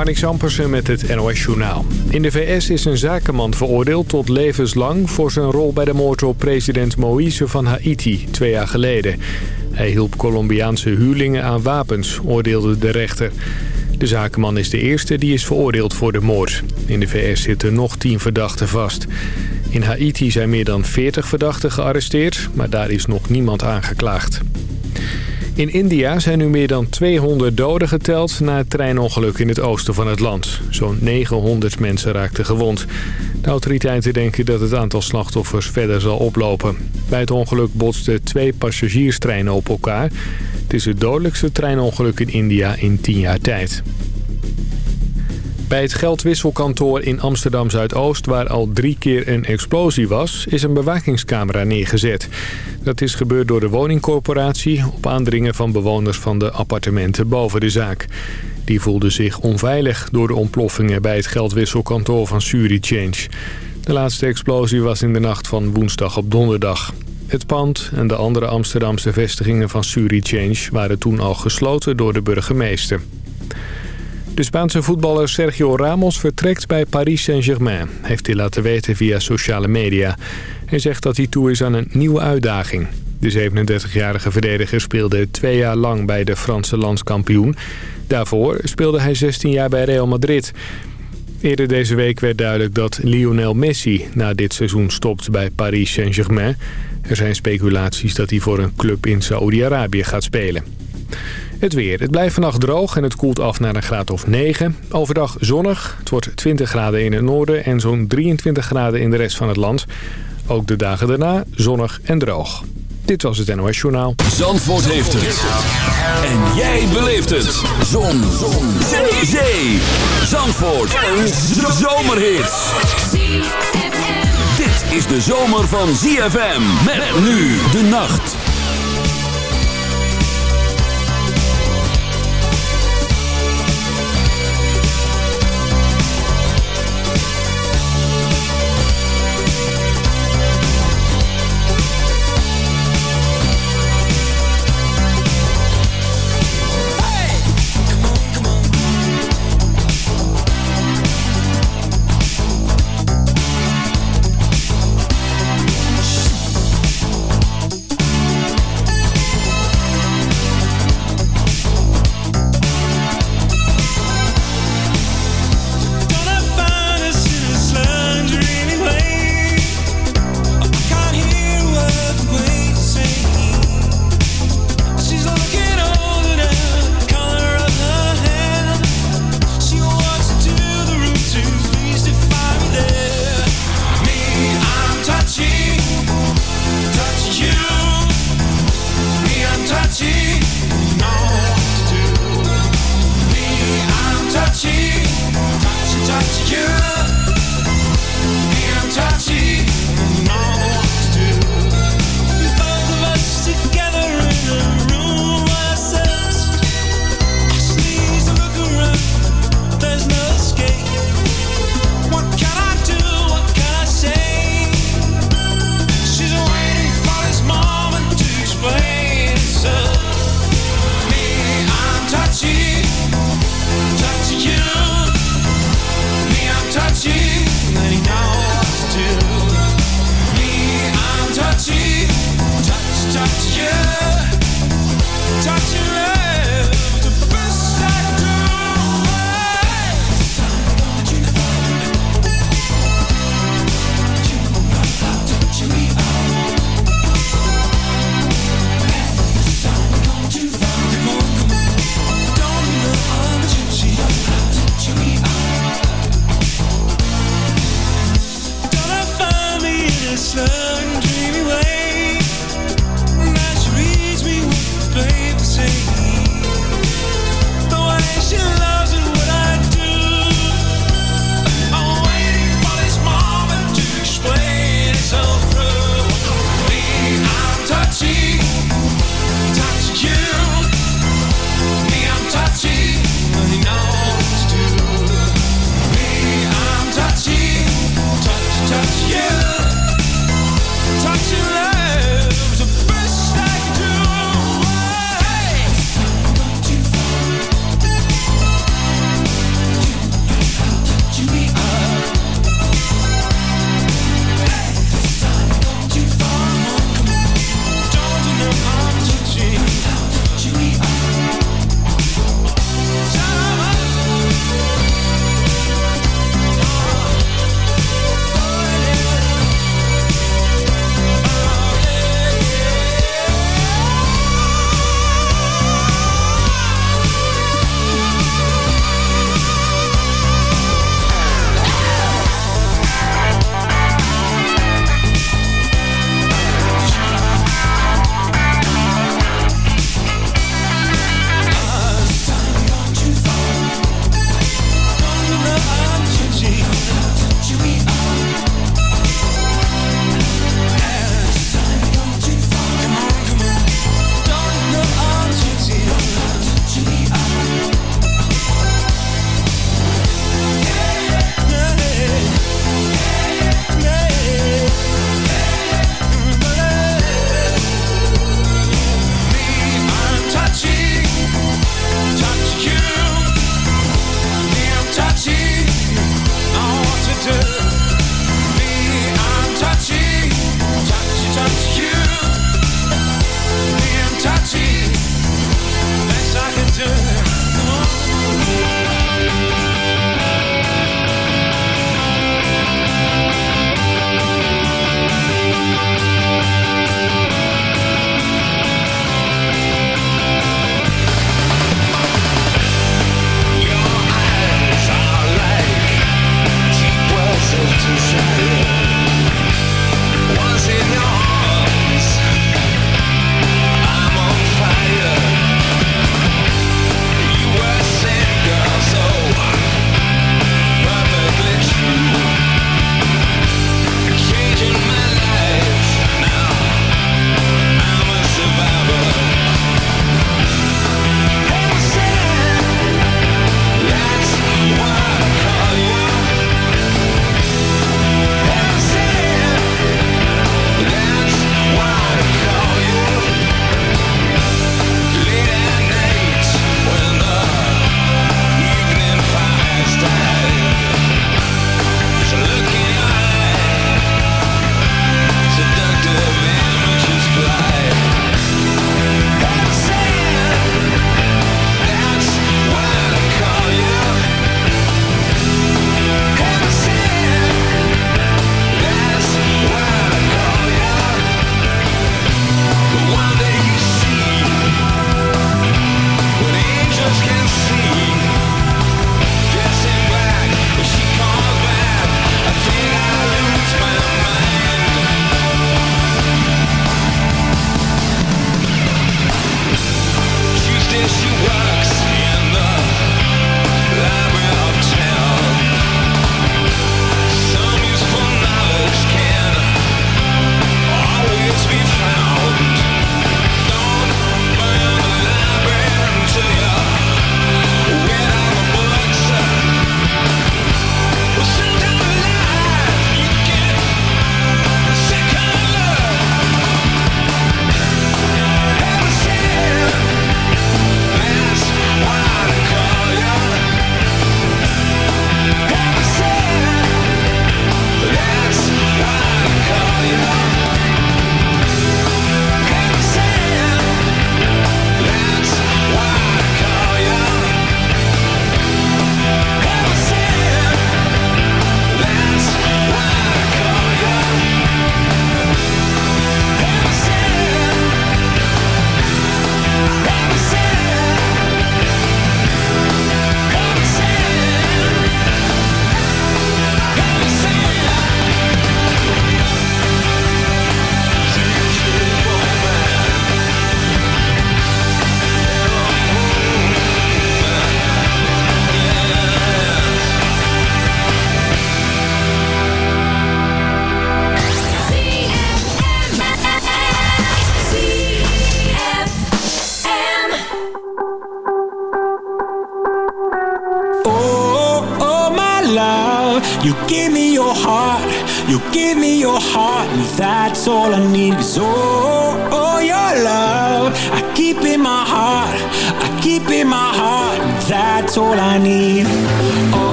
Marnix Ampersen met het NOS Journaal. In de VS is een zakenman veroordeeld tot levenslang... voor zijn rol bij de moord op president Moïse van Haiti twee jaar geleden. Hij hielp Colombiaanse huurlingen aan wapens, oordeelde de rechter. De zakenman is de eerste die is veroordeeld voor de moord. In de VS zitten nog tien verdachten vast. In Haiti zijn meer dan 40 verdachten gearresteerd, maar daar is nog niemand aangeklaagd. In India zijn nu meer dan 200 doden geteld na het treinongeluk in het oosten van het land. Zo'n 900 mensen raakten gewond. De autoriteiten denken dat het aantal slachtoffers verder zal oplopen. Bij het ongeluk botsten twee passagierstreinen op elkaar. Het is het dodelijkste treinongeluk in India in 10 jaar tijd. Bij het geldwisselkantoor in Amsterdam-Zuidoost, waar al drie keer een explosie was, is een bewakingscamera neergezet. Dat is gebeurd door de woningcorporatie op aandringen van bewoners van de appartementen boven de zaak. Die voelden zich onveilig door de ontploffingen bij het geldwisselkantoor van Surichange. De laatste explosie was in de nacht van woensdag op donderdag. Het pand en de andere Amsterdamse vestigingen van Surichange waren toen al gesloten door de burgemeester. De Spaanse voetballer Sergio Ramos vertrekt bij Paris Saint-Germain, heeft hij laten weten via sociale media. Hij zegt dat hij toe is aan een nieuwe uitdaging. De 37-jarige verdediger speelde twee jaar lang bij de Franse landskampioen. Daarvoor speelde hij 16 jaar bij Real Madrid. Eerder deze week werd duidelijk dat Lionel Messi na dit seizoen stopt bij Paris Saint-Germain. Er zijn speculaties dat hij voor een club in Saoedi-Arabië gaat spelen. Het weer. Het blijft vannacht droog en het koelt af naar een graad of 9. Overdag zonnig. Het wordt 20 graden in het noorden en zo'n 23 graden in de rest van het land. Ook de dagen daarna zonnig en droog. Dit was het NOS Journaal. Zandvoort heeft het. En jij beleeft het. Zon. Zon. Zee. Zee. Zandvoort. Een zomerhit. Dit is de zomer van ZFM. Met nu de nacht.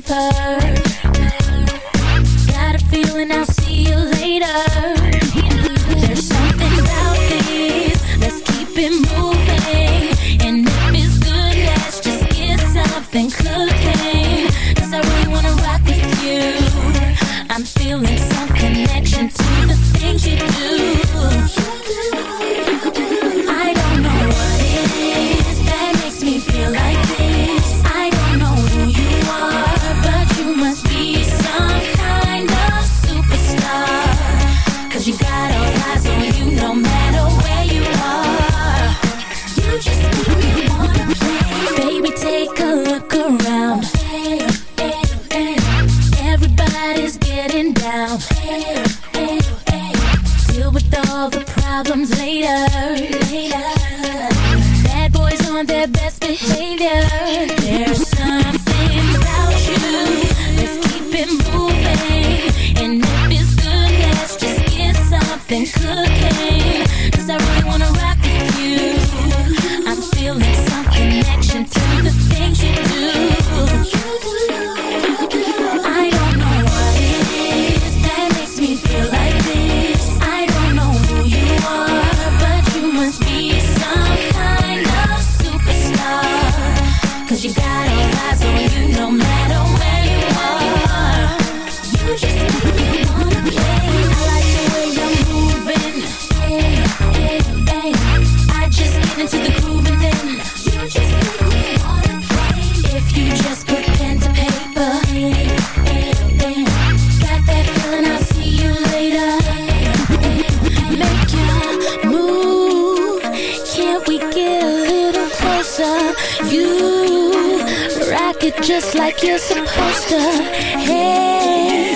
paper Got a feeling I'll see you You rock it just like you're supposed to. Hey.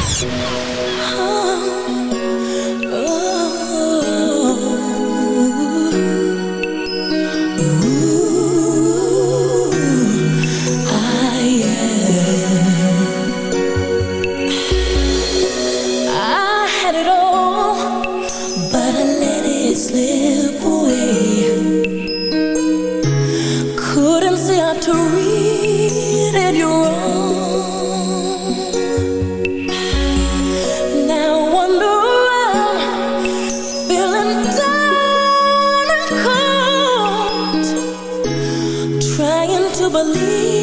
believe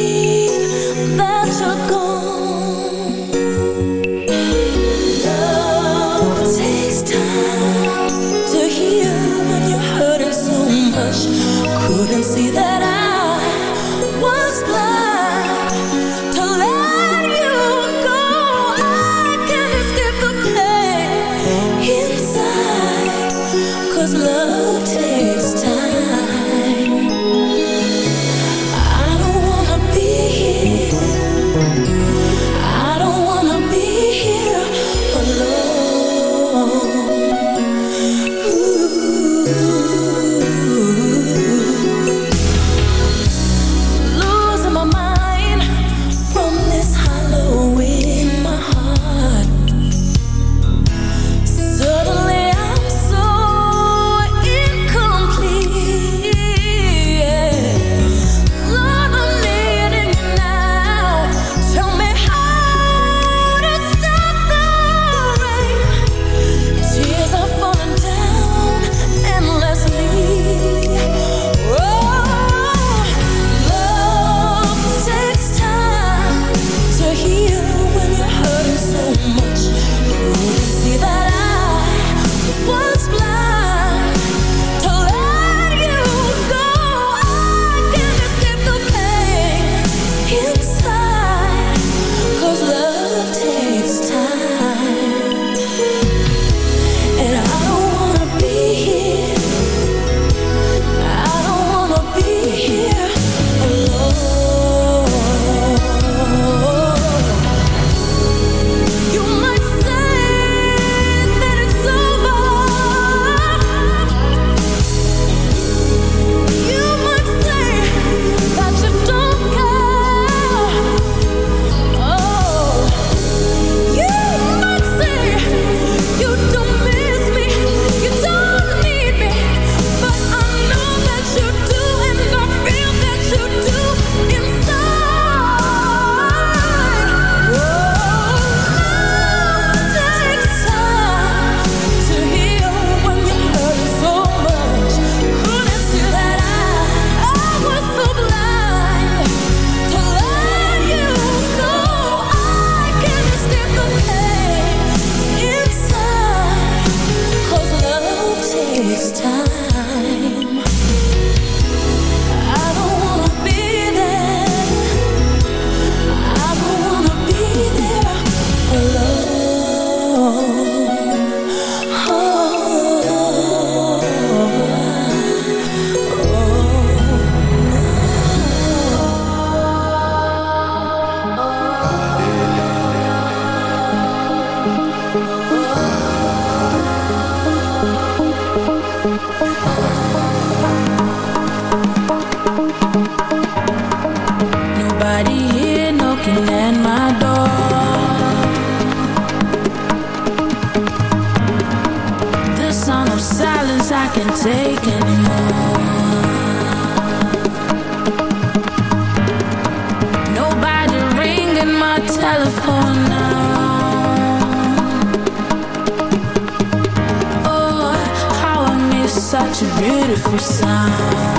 Bye.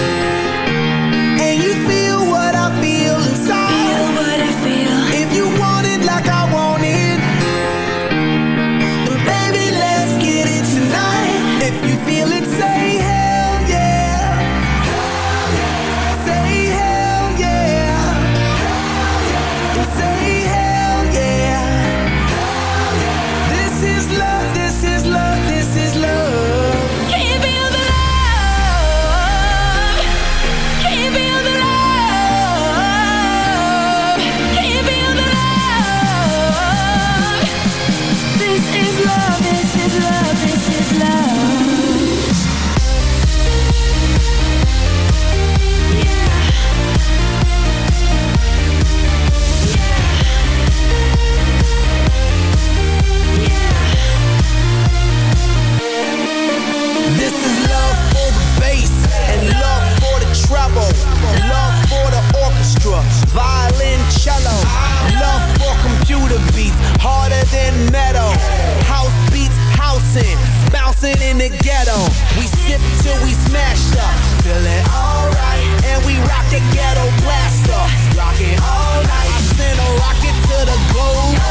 till we smashed up. Feeling alright, and we rock the ghetto blaster. Rock all night, I send a rocket to the globe.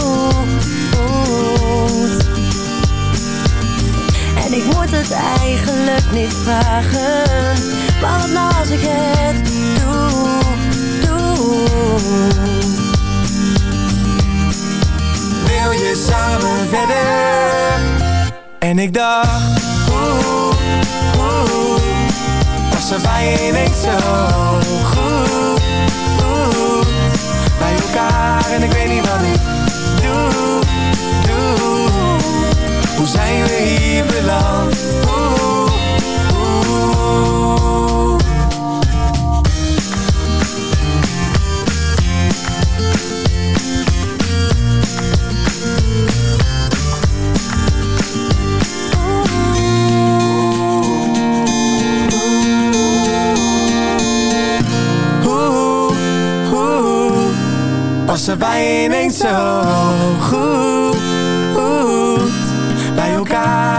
Het eigenlijk niet vragen. Maar wat nou als ik het doe, doe. Wil je samen verder? En ik dacht, oeh, oeh. Was er bij je ineens zo goed, Bij elkaar en ik weet niet wat ik doe, doe Hoe zijn we hier beland, passen wij ineens zo goed